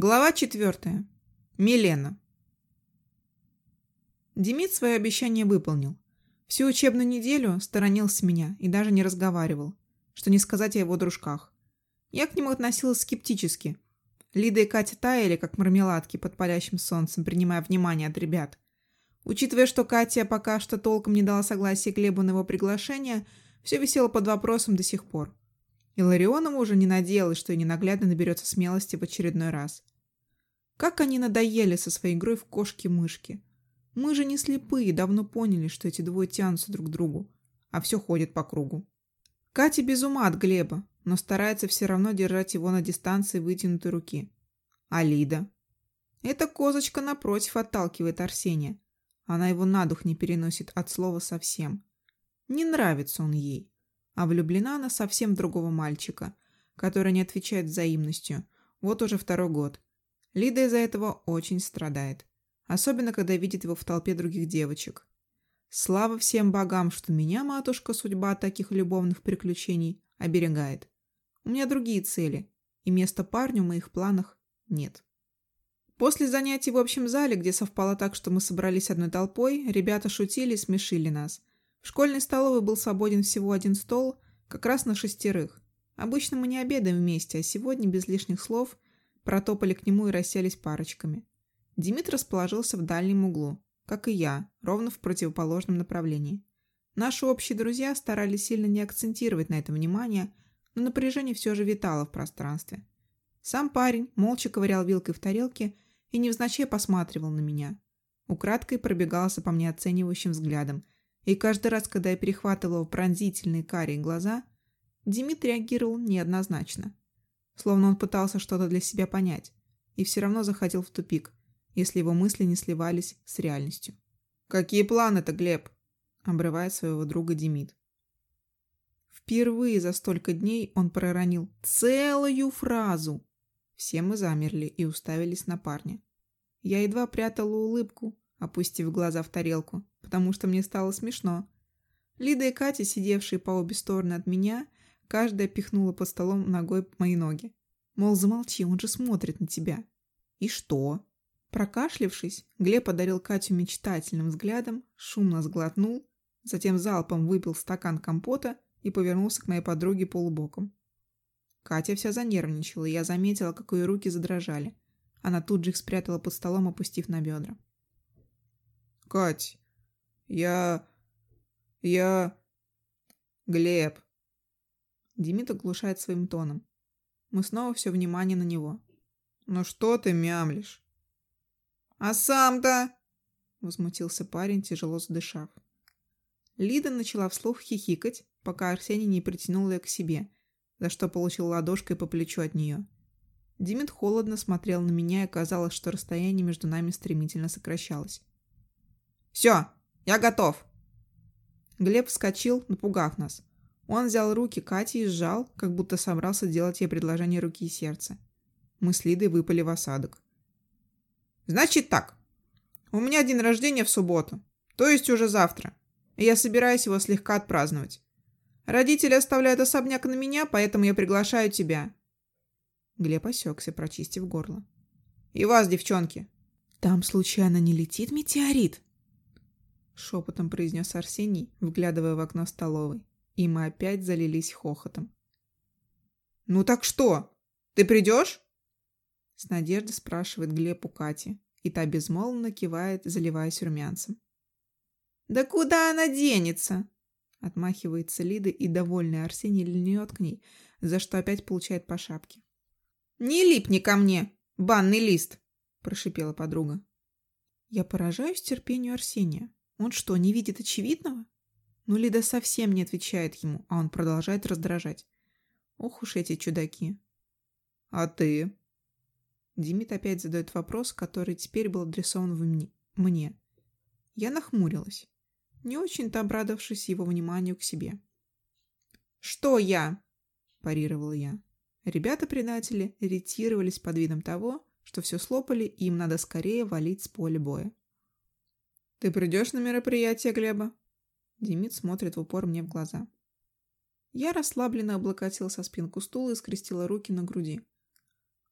Глава четвертая. Милена. Демид свое обещание выполнил. Всю учебную неделю сторонился меня и даже не разговаривал, что не сказать о его дружках. Я к нему относилась скептически. Лида и Катя таяли, как мармеладки под палящим солнцем, принимая внимание от ребят. Учитывая, что Катя пока что толком не дала согласия Глебу на его приглашение, все висело под вопросом до сих пор. И Ларионову уже не надеялась, что и ненаглядно наберется смелости в очередной раз. Как они надоели со своей игрой в кошки-мышки. Мы же не слепые, давно поняли, что эти двое тянутся друг к другу, а все ходит по кругу. Катя без ума от Глеба, но старается все равно держать его на дистанции вытянутой руки. А Лида? Эта козочка напротив отталкивает Арсения. Она его на дух не переносит от слова совсем. Не нравится он ей а влюблена она совсем в другого мальчика, который не отвечает взаимностью. Вот уже второй год. Лида из-за этого очень страдает. Особенно, когда видит его в толпе других девочек. Слава всем богам, что меня, матушка, судьба таких любовных приключений оберегает. У меня другие цели, и места парню в моих планах нет. После занятий в общем зале, где совпало так, что мы собрались одной толпой, ребята шутили и смешили нас. В школьной столовой был свободен всего один стол, как раз на шестерых. Обычно мы не обедаем вместе, а сегодня, без лишних слов, протопали к нему и расселись парочками. Димит расположился в дальнем углу, как и я, ровно в противоположном направлении. Наши общие друзья старались сильно не акцентировать на этом внимание, но напряжение все же витало в пространстве. Сам парень молча ковырял вилкой в тарелке и невзначай посматривал на меня. Украдкой пробегался по мне оценивающим взглядом – и каждый раз, когда я перехватывала пронзительные карие глаза, Демид реагировал неоднозначно. Словно он пытался что-то для себя понять, и все равно заходил в тупик, если его мысли не сливались с реальностью. «Какие планы-то, Глеб?» – обрывает своего друга Демид. Впервые за столько дней он проронил целую фразу. Все мы замерли и уставились на парня. Я едва прятала улыбку, опустив глаза в тарелку, потому что мне стало смешно. Лида и Катя, сидевшие по обе стороны от меня, каждая пихнула под столом ногой мои ноги. Мол, замолчи, он же смотрит на тебя. И что? Прокашлившись, Глеб одарил Катю мечтательным взглядом, шумно сглотнул, затем залпом выпил стакан компота и повернулся к моей подруге полубоком. Катя вся занервничала, и я заметила, как ее руки задрожали. Она тут же их спрятала под столом, опустив на бедра. «Кать, я... я... Глеб. Демид оглушает своим тоном. Мы снова все внимание на него. Ну что ты мямлишь? А сам-то... Возмутился парень, тяжело задышав. Лида начала вслух хихикать, пока Арсений не притянул ее к себе, за что получил ладошкой по плечу от нее. Димит холодно смотрел на меня, и казалось, что расстояние между нами стремительно сокращалось. «Все, «Я готов!» Глеб вскочил, напугав нас. Он взял руки Кати и сжал, как будто собрался делать ей предложение руки и сердца. Мы с Лидой выпали в осадок. «Значит так. У меня день рождения в субботу, то есть уже завтра, и я собираюсь его слегка отпраздновать. Родители оставляют особняк на меня, поэтому я приглашаю тебя». Глеб осекся, прочистив горло. «И вас, девчонки!» «Там случайно не летит метеорит?» шепотом произнес Арсений, вглядывая в окно столовой. И мы опять залились хохотом. «Ну так что? Ты придешь?» С надеждой спрашивает Глеб у Кати, и та безмолвно кивает, заливаясь румянцем. «Да куда она денется?» Отмахивается Лида, и довольный Арсений льнет к ней, за что опять получает по шапке. «Не липни ко мне, банный лист!» – прошипела подруга. Я поражаюсь терпению Арсения. Он что, не видит очевидного? Ну, Лида совсем не отвечает ему, а он продолжает раздражать. Ох уж эти чудаки. А ты? Димит опять задает вопрос, который теперь был адресован мне. Я нахмурилась, не очень-то обрадовавшись его вниманию к себе. «Что я?» – парировала я. Ребята-предатели ретировались под видом того, что все слопали, и им надо скорее валить с поля боя. «Ты придешь на мероприятие Глеба?» Демид смотрит в упор мне в глаза. Я расслабленно облокотился со спинку стула и скрестила руки на груди.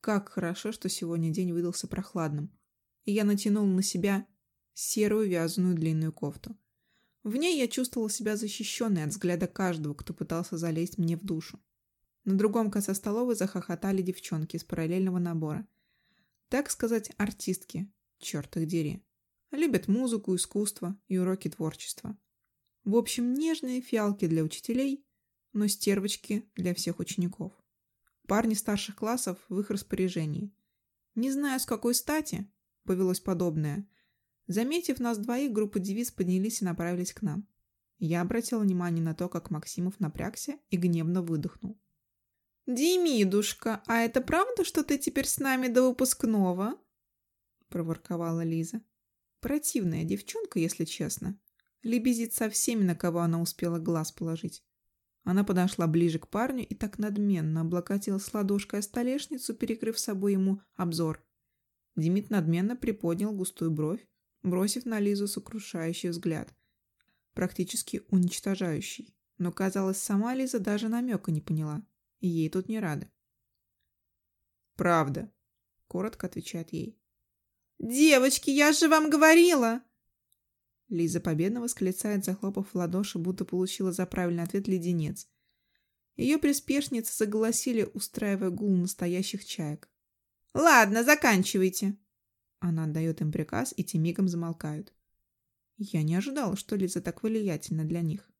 Как хорошо, что сегодня день выдался прохладным, и я натянула на себя серую вязаную длинную кофту. В ней я чувствовала себя защищенной от взгляда каждого, кто пытался залезть мне в душу. На другом конце столовой захохотали девчонки из параллельного набора. Так сказать, артистки, черт их дери. Любят музыку, искусство и уроки творчества. В общем, нежные фиалки для учителей, но стервочки для всех учеников. Парни старших классов в их распоряжении. Не знаю, с какой стати повелось подобное, Заметив нас двоих, группа девиц поднялись и направились к нам. Я обратила внимание на то, как Максимов напрягся и гневно выдохнул. «Демидушка, а это правда, что ты теперь с нами до выпускного?» проворковала Лиза. Противная девчонка, если честно. Лебезит со всеми, на кого она успела глаз положить. Она подошла ближе к парню и так надменно облокотилась ладошкой о столешницу, перекрыв собой ему обзор. Демид надменно приподнял густую бровь, бросив на Лизу сокрушающий взгляд, практически уничтожающий. Но, казалось, сама Лиза даже намека не поняла, и ей тут не рады. «Правда», — коротко отвечает ей. «Девочки, я же вам говорила!» Лиза победно восклицает, захлопав в ладоши, будто получила за правильный ответ леденец. Ее приспешницы заголосили, устраивая гул настоящих чаек. «Ладно, заканчивайте!» Она отдает им приказ, и те мигом замолкают. Я не ожидала, что Лиза так влиятельна для них.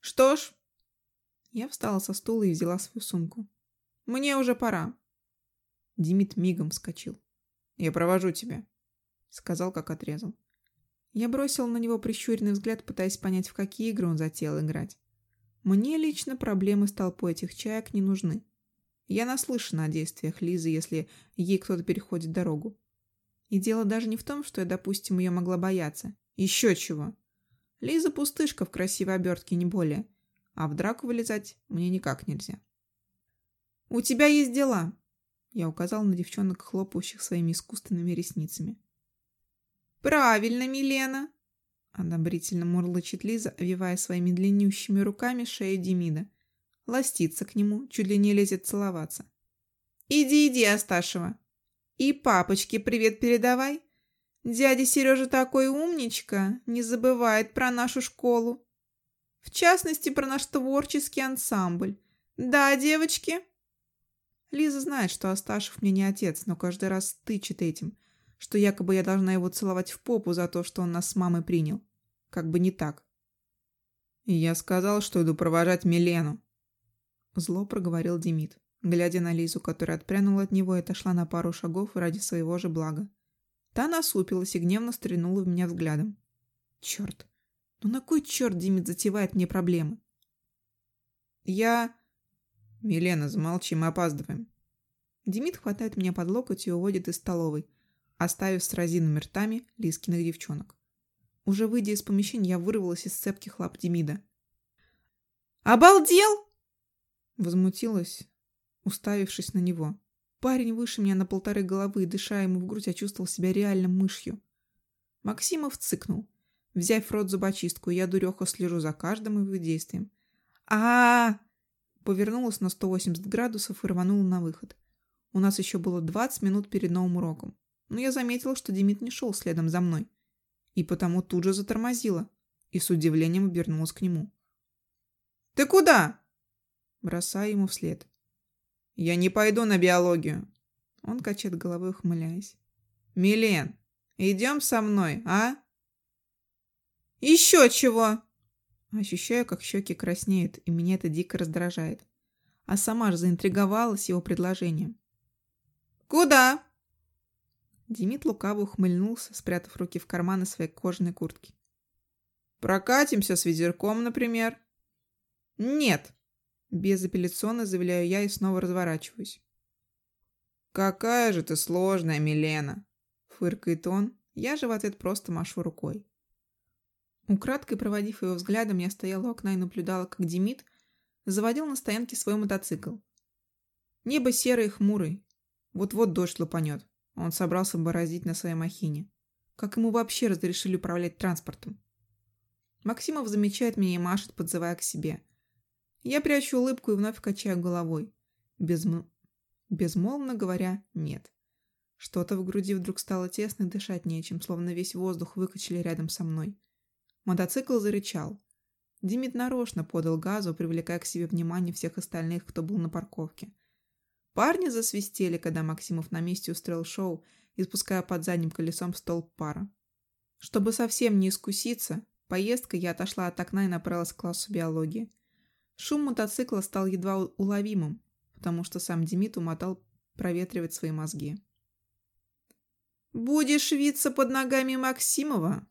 Что ж... Я встала со стула и взяла свою сумку. Мне уже пора. Димит мигом вскочил. Я провожу тебя, сказал, как отрезал. Я бросила на него прищуренный взгляд, пытаясь понять, в какие игры он затеял играть. Мне лично проблемы с толпой этих чаек не нужны. Я наслышана о действиях Лизы, если ей кто-то переходит дорогу. И дело даже не в том, что я, допустим, ее могла бояться. Еще чего. Лиза пустышка в красивой обертке, не более. А в драку вылезать мне никак нельзя. «У тебя есть дела!» Я указал на девчонок, хлопающих своими искусственными ресницами. «Правильно, Милена!» Одобрительно мурлычет Лиза, овивая своими длиннющими руками шею Демида. Ластится к нему, чуть ли не лезет целоваться. «Иди, иди, Асташева!» И папочке привет передавай. Дядя Сережа такой умничка, не забывает про нашу школу. В частности, про наш творческий ансамбль. Да, девочки?» Лиза знает, что Асташев мне не отец, но каждый раз тычет этим, что якобы я должна его целовать в попу за то, что он нас с мамой принял. Как бы не так. И я сказал, что иду провожать Милену. Зло проговорил Демид глядя на Лизу, которая отпрянула от него и отошла на пару шагов ради своего же блага. Та насупилась и гневно стрянула в меня взглядом. Черт! Ну на кой черт Димит затевает мне проблемы? Я... Милена, замолчи, мы опаздываем. Демид хватает меня под локоть и уводит из столовой, оставив с разинами ртами Лискиных девчонок. Уже выйдя из помещения, я вырвалась из цепких лап Демида. «Обалдел!» Возмутилась, уставившись на него. Парень выше меня на полторы головы, и, дыша ему в грудь, я чувствовал себя реально мышью. Максимов цыкнул. Взяв в рот зубочистку, я дуреха слежу за каждым его действием. а, -а, -а Повернулась на 180 градусов и рванула на выход. У нас еще было 20 минут перед новым уроком. Но я заметила, что Демид не шел следом за мной. И потому тут же затормозила. И с удивлением обернулась к нему. «Ты куда?» Бросаю ему вслед. «Я не пойду на биологию». Он качает головой, ухмыляясь. «Милен, идем со мной, а?» «Еще чего!» Ощущаю, как щеки краснеют, и меня это дико раздражает. А сама же заинтриговалась его предложением. «Куда?» Демид лукаво ухмыльнулся, спрятав руки в карманы своей кожаной куртки. «Прокатимся с ветерком, например?» «Нет!» Безапелляционно заявляю я и снова разворачиваюсь. «Какая же ты сложная, Милена!» Фыркает он, я же в ответ просто машу рукой. Украдкой проводив его взглядом, я стояла у окна и наблюдала, как Демид заводил на стоянке свой мотоцикл. Небо серое и хмурое. Вот-вот дождь лупанет. Он собрался бороздить на своей махине. Как ему вообще разрешили управлять транспортом? Максимов замечает меня и машет, подзывая к себе – я прячу улыбку и вновь качаю головой. Без, м... безмолвно говоря «нет». Что-то в груди вдруг стало тесно и дышать нечем, словно весь воздух выкачали рядом со мной. Мотоцикл зарычал. Димит нарочно подал газу, привлекая к себе внимание всех остальных, кто был на парковке. Парни засвистели, когда Максимов на месте устроил шоу, испуская под задним колесом столб пара. Чтобы совсем не искуситься, поездкой я отошла от окна и направилась к классу биологии. Шум мотоцикла стал едва уловимым, потому что сам Демид умотал проветривать свои мозги. «Будешь виться под ногами Максимова?»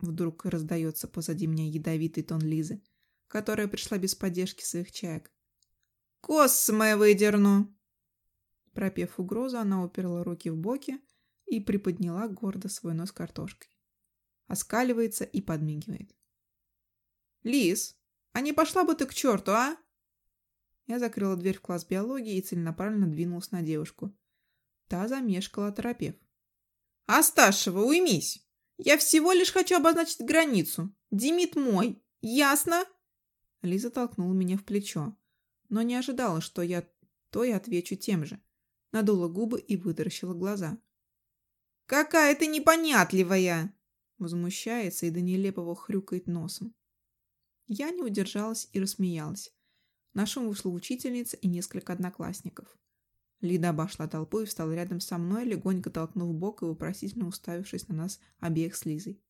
Вдруг раздается позади меня ядовитый тон Лизы, которая пришла без поддержки своих чаек. «Космы выдерну!» Пропев угрозу, она уперла руки в боки и приподняла гордо свой нос картошкой. Оскаливается и подмигивает. «Лиз, а не пошла бы ты к черту, а?» Я закрыла дверь в класс биологии и целенаправленно двинулась на девушку. Та замешкала, торопев. «Асташева, уймись! Я всего лишь хочу обозначить границу. Димит мой. Ясно?» Лиза толкнула меня в плечо, но не ожидала, что я то и отвечу тем же. Надула губы и вытаращила глаза. «Какая ты непонятливая!» Возмущается и до нелепого хрюкает носом. Я не удержалась и рассмеялась. На шум вышла учительница и несколько одноклассников. Лида обошла толпу и встала рядом со мной, легонько толкнув бок и вопросительно уставившись на нас обеих с Лизой.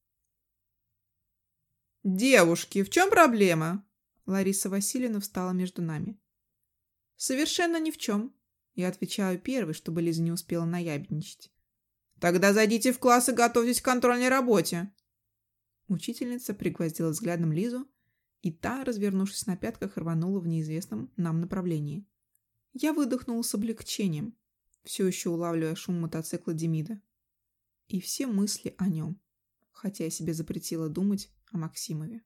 «Девушки, в чем проблема?» Лариса Васильевна встала между нами. «Совершенно ни в чем». Я отвечаю первой, чтобы Лиза не успела наябедничать. «Тогда зайдите в класс и готовьтесь к контрольной работе». Учительница пригвоздила взглядом Лизу, и та, развернувшись на пятках, рванула в неизвестном нам направлении. Я выдохнул с облегчением, все еще улавливая шум мотоцикла Демида. И все мысли о нем, хотя я себе запретила думать о Максимове.